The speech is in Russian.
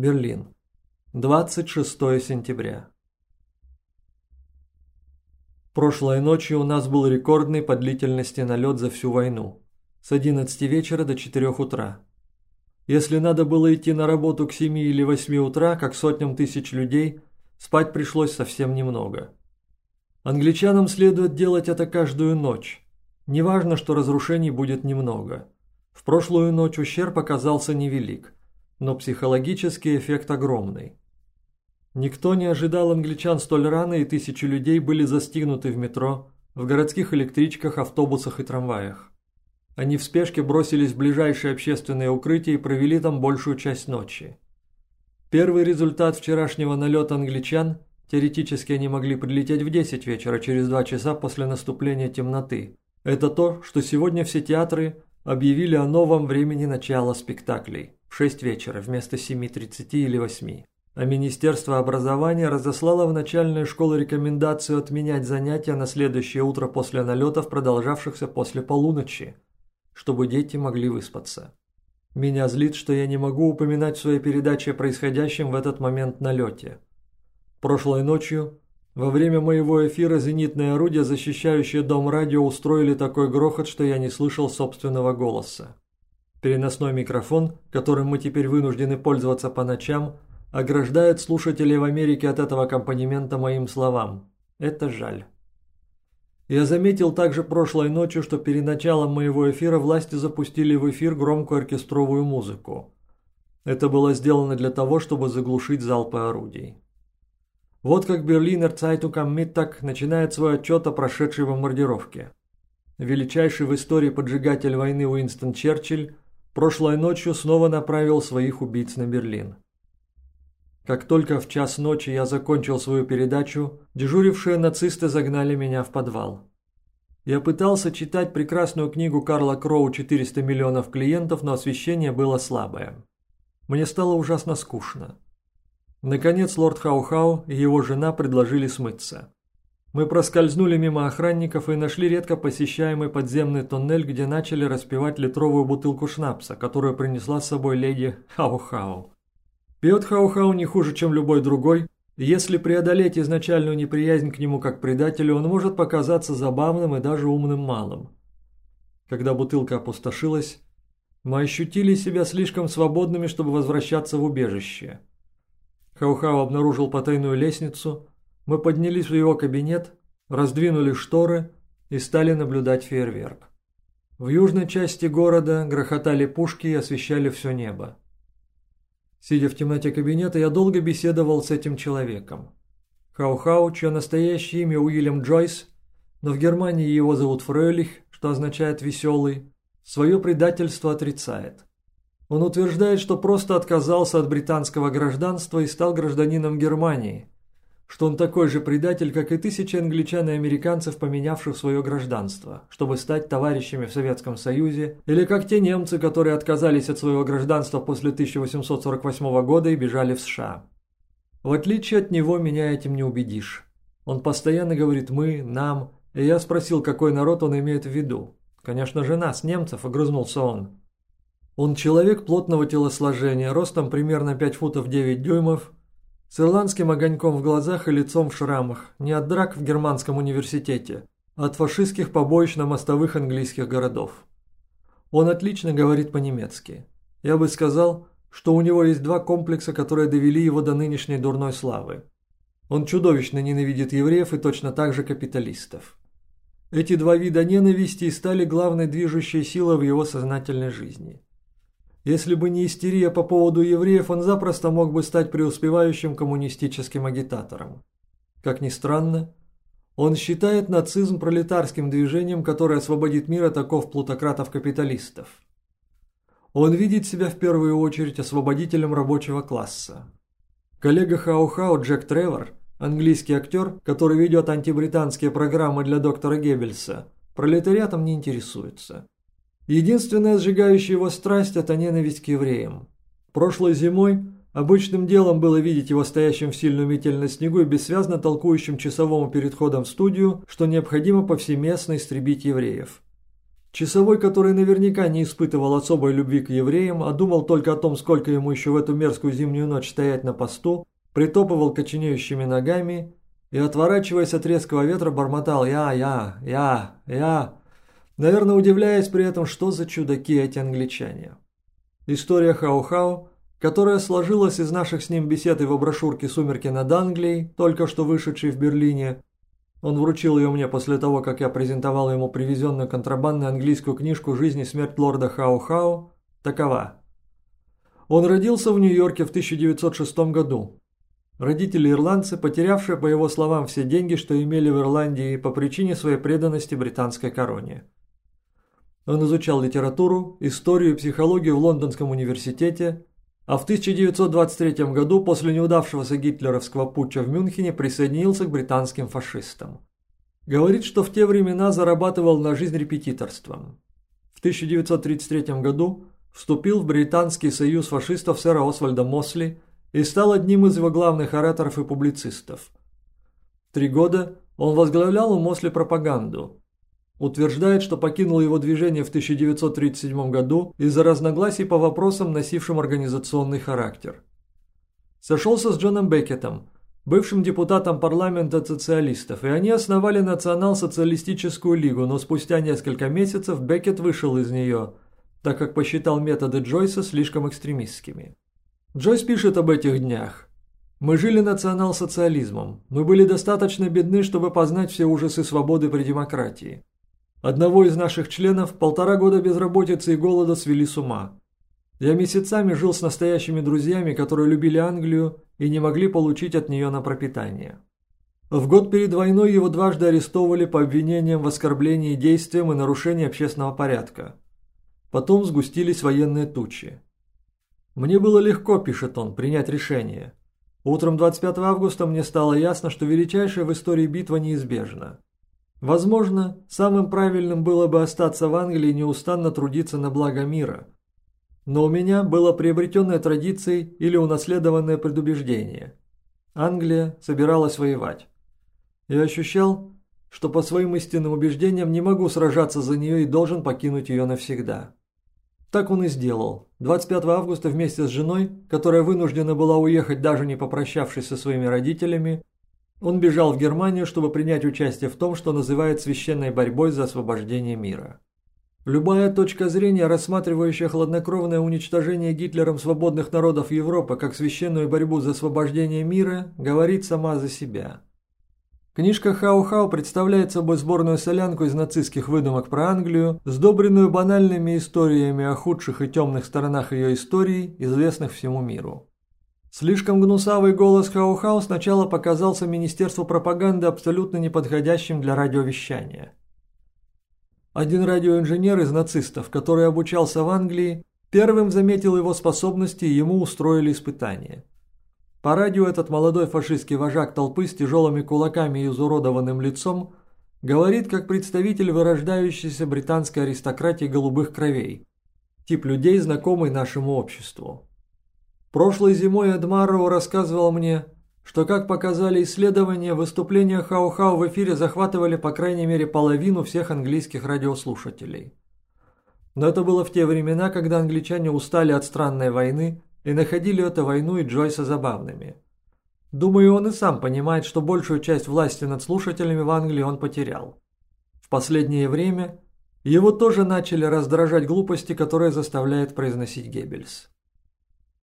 Берлин. 26 сентября. Прошлой ночью у нас был рекордный по длительности налет за всю войну. С 11 вечера до 4 утра. Если надо было идти на работу к 7 или 8 утра, как сотням тысяч людей, спать пришлось совсем немного. Англичанам следует делать это каждую ночь. Неважно, что разрушений будет немного. В прошлую ночь ущерб оказался невелик, но психологический эффект огромный. Никто не ожидал англичан столь рано, и тысячи людей были застигнуты в метро, в городских электричках, автобусах и трамваях. Они в спешке бросились в ближайшее общественное укрытие и провели там большую часть ночи. Первый результат вчерашнего налета англичан – теоретически они могли прилететь в 10 вечера через 2 часа после наступления темноты. Это то, что сегодня все театры объявили о новом времени начала спектаклей – в 6 вечера вместо 7.30 или 8. А Министерство образования разослало в начальные школы рекомендацию отменять занятия на следующее утро после налетов, продолжавшихся после полуночи, чтобы дети могли выспаться. Меня злит, что я не могу упоминать в своей передаче о происходящем в этот момент налете. Прошлой ночью, во время моего эфира, зенитные орудия, защищающие дом радио, устроили такой грохот, что я не слышал собственного голоса. Переносной микрофон, которым мы теперь вынуждены пользоваться по ночам, ограждает слушателей в Америке от этого аккомпанемента моим словам. Это жаль. Я заметил также прошлой ночью, что перед началом моего эфира власти запустили в эфир громкую оркестровую музыку. Это было сделано для того, чтобы заглушить залпы орудий. Вот как Берлинер am Mittag начинает свой отчет о прошедшей бомбардировке. Величайший в истории поджигатель войны Уинстон Черчилль прошлой ночью снова направил своих убийц на Берлин. Как только в час ночи я закончил свою передачу, дежурившие нацисты загнали меня в подвал. Я пытался читать прекрасную книгу Карла Кроу «400 миллионов клиентов», но освещение было слабое. Мне стало ужасно скучно. Наконец лорд Хау-Хау и его жена предложили смыться. Мы проскользнули мимо охранников и нашли редко посещаемый подземный тоннель, где начали распивать литровую бутылку шнапса, которую принесла с собой леди Хау-Хау. Пьет Хау-Хау не хуже, чем любой другой, если преодолеть изначальную неприязнь к нему как предателю, он может показаться забавным и даже умным малым. Когда бутылка опустошилась, мы ощутили себя слишком свободными, чтобы возвращаться в убежище. Хау-Хау обнаружил потайную лестницу, мы поднялись в его кабинет, раздвинули шторы и стали наблюдать фейерверк. В южной части города грохотали пушки и освещали все небо. Сидя в темноте кабинета, я долго беседовал с этим человеком. Хау-Хау, чье настоящее имя Уильям Джойс, но в Германии его зовут Фрёлих, что означает «веселый», свое предательство отрицает. Он утверждает, что просто отказался от британского гражданства и стал гражданином Германии, что он такой же предатель, как и тысячи англичан и американцев, поменявших свое гражданство, чтобы стать товарищами в Советском Союзе, или как те немцы, которые отказались от своего гражданства после 1848 года и бежали в США. В отличие от него, меня этим не убедишь. Он постоянно говорит «мы», «нам», и я спросил, какой народ он имеет в виду. «Конечно же нас, немцев», — огрызнулся он. Он человек плотного телосложения, ростом примерно 5 футов 9 дюймов, с ирландским огоньком в глазах и лицом в шрамах, не от драк в германском университете, а от фашистских побоищ на мостовых английских городов. Он отлично говорит по-немецки. Я бы сказал, что у него есть два комплекса, которые довели его до нынешней дурной славы. Он чудовищно ненавидит евреев и точно так же капиталистов. Эти два вида ненависти и стали главной движущей силой в его сознательной жизни. Если бы не истерия по поводу евреев, он запросто мог бы стать преуспевающим коммунистическим агитатором. Как ни странно, он считает нацизм пролетарским движением, которое освободит мир от оков плутократов-капиталистов. Он видит себя в первую очередь освободителем рабочего класса. Коллега Хау-Хау Джек Тревор, английский актер, который ведет антибританские программы для доктора Геббельса, пролетариатом не интересуется. Единственная сжигающая его страсть – это ненависть к евреям. Прошлой зимой обычным делом было видеть его стоящим в сильную метель на снегу и бессвязно толкующим часовому перед ходом в студию, что необходимо повсеместно истребить евреев. Часовой, который наверняка не испытывал особой любви к евреям, а думал только о том, сколько ему еще в эту мерзкую зимнюю ночь стоять на посту, притопывал коченеющими ногами и, отворачиваясь от резкого ветра, бормотал «Я, я, я, я», наверное, удивляясь при этом, что за чудаки эти англичане. История Хау-Хау, которая сложилась из наших с ним бесед его брошюрки «Сумерки над Англией», только что вышедшей в Берлине, он вручил ее мне после того, как я презентовал ему привезенную контрабандную английскую книжку «Жизнь и смерть лорда Хау-Хау», такова. Он родился в Нью-Йорке в 1906 году. Родители ирландцы, потерявшие, по его словам, все деньги, что имели в Ирландии по причине своей преданности британской короне. Он изучал литературу, историю и психологию в Лондонском университете, а в 1923 году после неудавшегося гитлеровского путча в Мюнхене присоединился к британским фашистам. Говорит, что в те времена зарабатывал на жизнь репетиторством. В 1933 году вступил в Британский союз фашистов сэра Освальда Мосли и стал одним из его главных ораторов и публицистов. Три года он возглавлял у Мосли пропаганду – утверждает, что покинул его движение в 1937 году из-за разногласий по вопросам, носившим организационный характер. Сошелся с Джоном Беккетом, бывшим депутатом парламента социалистов, и они основали Национал-социалистическую лигу, но спустя несколько месяцев Беккет вышел из нее, так как посчитал методы Джойса слишком экстремистскими. Джойс пишет об этих днях. Мы жили национал-социализмом. Мы были достаточно бедны, чтобы познать все ужасы свободы при демократии. Одного из наших членов полтора года безработицы и голода свели с ума. Я месяцами жил с настоящими друзьями, которые любили Англию и не могли получить от нее на пропитание. В год перед войной его дважды арестовывали по обвинениям в оскорблении действием и нарушении общественного порядка. Потом сгустились военные тучи. «Мне было легко», – пишет он, – «принять решение. Утром 25 августа мне стало ясно, что величайшая в истории битва неизбежна. Возможно, самым правильным было бы остаться в Англии и неустанно трудиться на благо мира. Но у меня было приобретенное традицией или унаследованное предубеждение. Англия собиралась воевать. Я ощущал, что по своим истинным убеждениям не могу сражаться за нее и должен покинуть ее навсегда. Так он и сделал. 25 августа вместе с женой, которая вынуждена была уехать даже не попрощавшись со своими родителями, он бежал в Германию, чтобы принять участие в том, что называют священной борьбой за освобождение мира. Любая точка зрения, рассматривающая хладнокровное уничтожение Гитлером свободных народов Европы как священную борьбу за освобождение мира, говорит сама за себя. Книжка Хау-Хау представляет собой сборную солянку из нацистских выдумок про Англию, сдобренную банальными историями о худших и темных сторонах ее истории, известных всему миру. Слишком гнусавый голос Хау-Хау сначала показался Министерству пропаганды абсолютно неподходящим для радиовещания. Один радиоинженер из нацистов, который обучался в Англии, первым заметил его способности и ему устроили испытание. По радио этот молодой фашистский вожак толпы с тяжелыми кулаками и изуродованным лицом говорит как представитель вырождающейся британской аристократии голубых кровей, тип людей, знакомый нашему обществу. Прошлой зимой Эдмарроу рассказывал мне, что, как показали исследования, выступления Хау-Хау в эфире захватывали по крайней мере половину всех английских радиослушателей. Но это было в те времена, когда англичане устали от странной войны и находили эту войну и Джойса забавными. Думаю, он и сам понимает, что большую часть власти над слушателями в Англии он потерял. В последнее время его тоже начали раздражать глупости, которые заставляет произносить Геббельс.